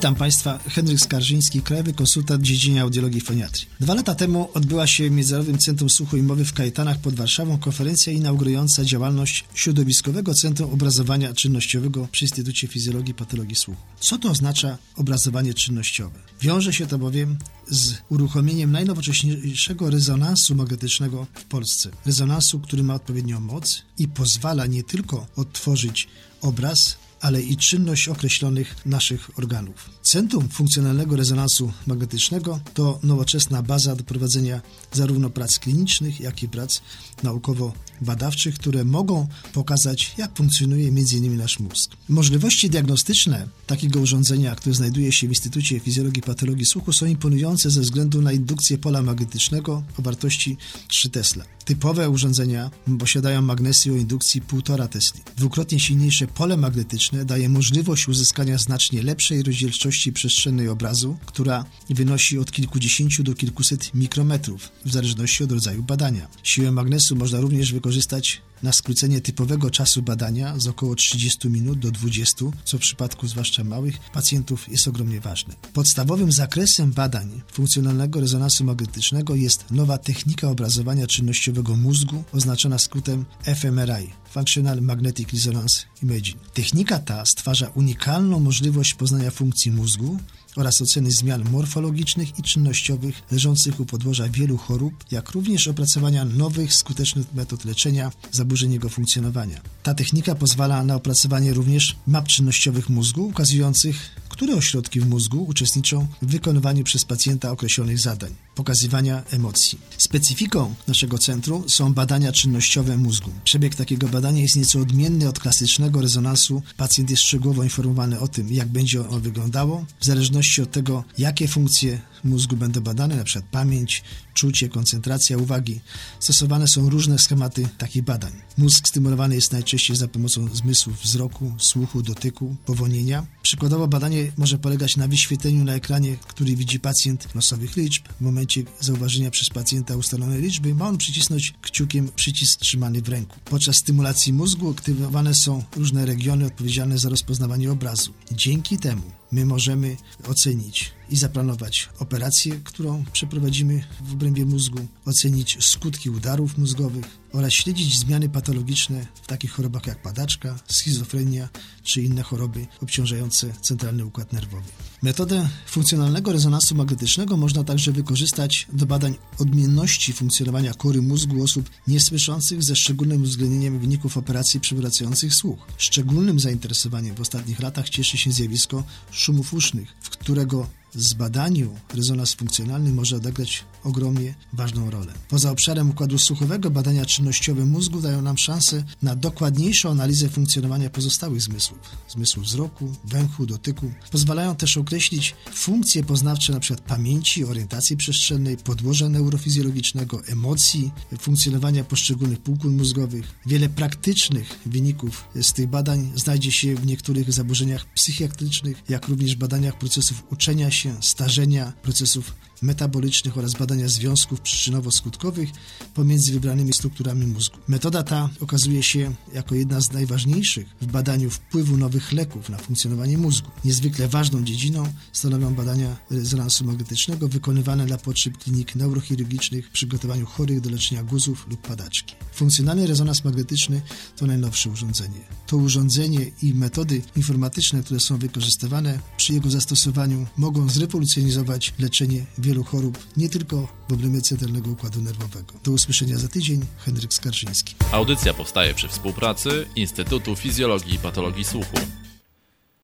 Witam Państwa, Henryk Skarżyński, krajowy konsultant w dziedzinie audiologii i foniatrii. Dwa lata temu odbyła się w Międzynarodowym Centrum Słuchu i Mowy w Kajetanach pod Warszawą konferencja inaugurująca działalność Środowiskowego Centrum Obrazowania Czynnościowego przy Instytucie Fizjologii i Patologii Słuchu. Co to oznacza obrazowanie czynnościowe? Wiąże się to bowiem z uruchomieniem najnowocześniejszego rezonansu magnetycznego w Polsce. Rezonansu, który ma odpowiednią moc i pozwala nie tylko odtworzyć obraz, ale i czynność określonych naszych organów. Centrum funkcjonalnego rezonansu magnetycznego to nowoczesna baza do prowadzenia zarówno prac klinicznych, jak i prac naukowo-badawczych, które mogą pokazać, jak funkcjonuje m.in. nasz mózg. Możliwości diagnostyczne takiego urządzenia, które znajduje się w Instytucie Fizjologii i Patologii Słuchu, są imponujące ze względu na indukcję pola magnetycznego o wartości 3 Tesla. Typowe urządzenia posiadają magnesję o indukcji 1,5 Tesli. Dwukrotnie silniejsze pole magnetyczne daje możliwość uzyskania znacznie lepszej rozdzielczości przestrzennej obrazu, która wynosi od kilkudziesięciu do kilkuset mikrometrów, w zależności od rodzaju badania. Siłę magnesu można również wykorzystać na skrócenie typowego czasu badania z około 30 minut do 20, co w przypadku zwłaszcza małych pacjentów jest ogromnie ważne. Podstawowym zakresem badań funkcjonalnego rezonansu magnetycznego jest nowa technika obrazowania czynnościowego mózgu, oznaczona skrótem fMRI Functional Magnetic Resonance Imaging. Technika ta stwarza unikalną możliwość poznania funkcji mózgu oraz oceny zmian morfologicznych i czynnościowych leżących u podłoża wielu chorób, jak również opracowania nowych, skutecznych metod leczenia zaburzeń jego funkcjonowania. Ta technika pozwala na opracowanie również map czynnościowych mózgu, ukazujących, które ośrodki w mózgu uczestniczą w wykonywaniu przez pacjenta określonych zadań, pokazywania emocji. Specyfiką naszego centrum są badania czynnościowe mózgu. Przebieg takiego badania jest nieco odmienny od klasycznego rezonansu. Pacjent jest szczegółowo informowany o tym, jak będzie ono wyglądało, w zależności od tego, jakie funkcje mózgu będą badane, np. pamięć, czucie, koncentracja uwagi. Stosowane są różne schematy takich badań. Mózg stymulowany jest najczęściej za pomocą zmysłów wzroku, słuchu, dotyku, powonienia. Przykładowo badanie może polegać na wyświetleniu na ekranie, który widzi pacjent losowych liczb. W momencie zauważenia przez pacjenta ustalonej liczby ma on przycisnąć kciukiem przycisk trzymany w ręku. Podczas stymulacji mózgu aktywowane są różne regiony odpowiedzialne za rozpoznawanie obrazu. Dzięki temu my możemy ocenić i zaplanować operację, którą przeprowadzimy w obrębie mózgu, ocenić skutki udarów mózgowych oraz śledzić zmiany patologiczne w takich chorobach jak padaczka, schizofrenia czy inne choroby obciążające centralny układ nerwowy. Metodę funkcjonalnego rezonansu magnetycznego można także wykorzystać do badań odmienności funkcjonowania kory mózgu osób niesłyszących ze szczególnym uwzględnieniem wyników operacji przywracających słuch. Szczególnym zainteresowaniem w ostatnich latach cieszy się zjawisko szumów usznych, w którego zbadaniu rezonans funkcjonalny może odegrać ogromnie ważną rolę. Poza obszarem układu słuchowego badania czynnościowe mózgu dają nam szansę na dokładniejszą analizę funkcjonowania pozostałych zmysłów, zmysłów wzroku, węchu, dotyku. Pozwalają też określić funkcje poznawcze np. pamięci, orientacji przestrzennej, podłoża neurofizjologicznego, emocji, funkcjonowania poszczególnych półkul mózgowych. Wiele praktycznych wyników z tych badań znajdzie się w niektórych zaburzeniach psychiatrycznych, jak również badaniach procesów uczenia się się starzenia procesów metabolicznych oraz badania związków przyczynowo-skutkowych pomiędzy wybranymi strukturami mózgu. Metoda ta okazuje się jako jedna z najważniejszych w badaniu wpływu nowych leków na funkcjonowanie mózgu. Niezwykle ważną dziedziną stanowią badania rezonansu magnetycznego wykonywane dla potrzeb klinik neurochirurgicznych w przygotowaniu chorych do leczenia guzów lub padaczki. Funkcjonalny rezonans magnetyczny to najnowsze urządzenie. To urządzenie i metody informatyczne, które są wykorzystywane przy jego zastosowaniu mogą zrewolucjonizować leczenie wielu wielu chorób, nie tylko w obrębie centralnego układu nerwowego. Do usłyszenia za tydzień, Henryk Skarżyński. Audycja powstaje przy współpracy Instytutu Fizjologii i Patologii Słuchu.